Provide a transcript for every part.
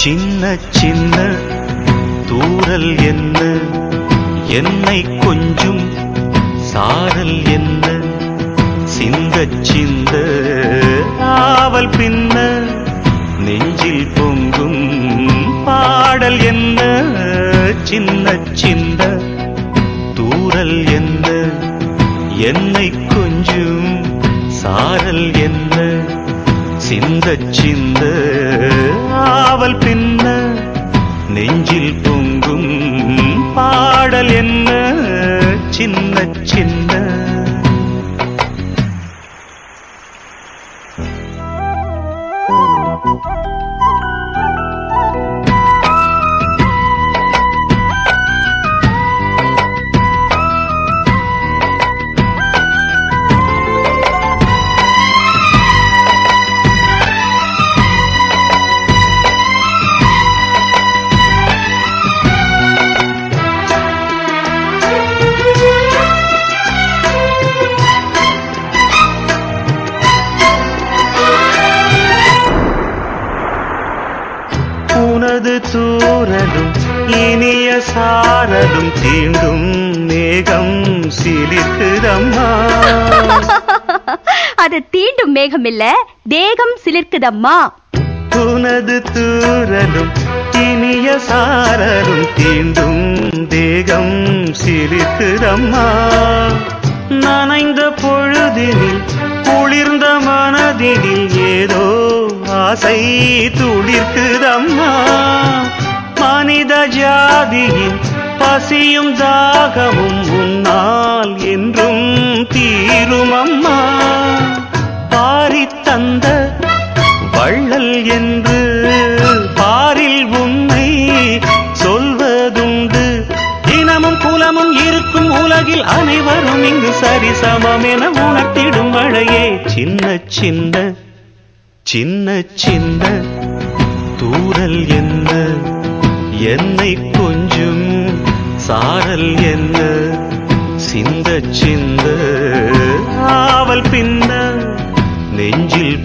சின்ன சின்ன தூரல் என்ன? என்னை கொஞ்சும் சாரல் என்ன? சிந்த சிந்த ஆவல் பின்ன நெஞ்சில் பொங்கும் பாடல் என்ன? சின்ன சின்ன தூரல் என்ன? என்னை கொஞ்சும் சாரல் என்ன? சிந்த சிந்த ஆவல் பின்ன நெஞ்சில் பொங்கும் பாடல் என்ன? சின்ன இனிய சாரலும் தீண்டும் மேகம் சிலிர்க்குதம்மா. அது தீண்டும் மேகம் இல்ல தேகம் சிலிர்க்குதம்மா. உனது தூரலும் இனிய சாரலும் தீண்டும் தேகம் சிலிர்க்குதம்மா. நனைந்த பொழுதினில் குளிர்ந்த மனதினில் ஏதோ ஆசை துளிர்க்குதம்மா. மனித ஜாதியின் பசியும் தாகவும் உன்னால் என்றும் தீருமம்மா பாரி தந்த வள்ளல் என்று பாரில் உண்மை சொல்வதுண்டு. இனமும் குலமும் இருக்கும் உலகில் அனைவரும் இங்கு சரிசமம் என உணர்த்திடும் மழையே சின்ன சின்ன சின்ன சின்ன தூரல் என்ன? என்னை கொஞ்சும் சாரல் என்ன? சிந்த சிந்த. ஆவல் பின்ன நெஞ்சில்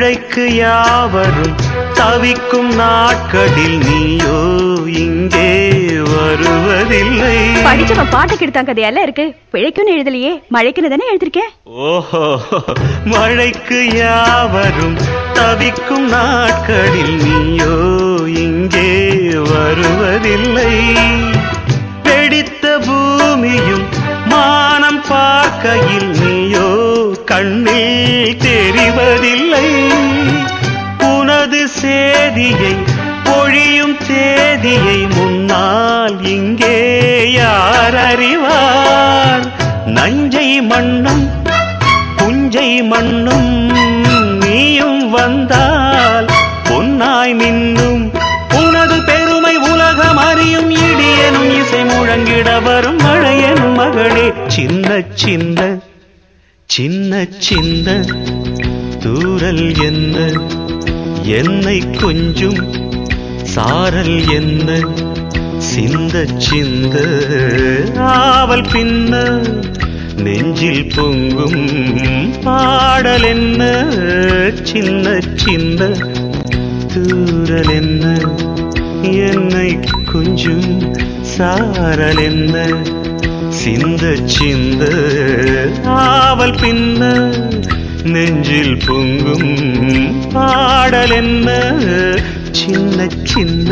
பிழைக்கு யாவரும் தவிக்கும் நாட்களில் நீயோ இங்கே வருவதில்லை. படிச்சவன் பாட்டு கெடுத்தான் கதையெல்லாம் இருக்கு. பிழைக்குன்னு எழுதலையே. மழைக்குன்னு தானே எழுதிருக்கேன் ஓஹோ மழைக்கு யாவரும் தவிக்கும் நாட்களில் நீயோ இங்கே வருவதில்லை. வெடித்த பூமியும் மானம் பார்க்கையில் கண்ணில் தெரிவதில்லை. உனது சேதியை பொழியும் தேதியை முன்னால் இங்கே யார் அறிவார்? நஞ்சை மண்ணும் புஞ்சை மண்ணும் நீயும் வந்தால் பொன்னாய் மின்னும். உனது பெருமை உலகம் அறியும் இடியனும் இசை முழங்கிட வரும் மழையனும் மகளே சின்ன சின்ன சின்ன சின்ன தூரல் என்ன? என்னை கொஞ்சும் சாரல் என்ன? சிந்த சிந்த ஆவல் பின்ன நெஞ்சில் பொங்கும் பாடல் என்ன? சின்ன சின்ன தூரல் என்ன? என்னை கொஞ்சும் சாரல் என்ன? சிந்த சிந்த ஆவல் பின்ன நெஞ்சில் பொங்கும் பாடல் என்ன? சின்ன சின்ன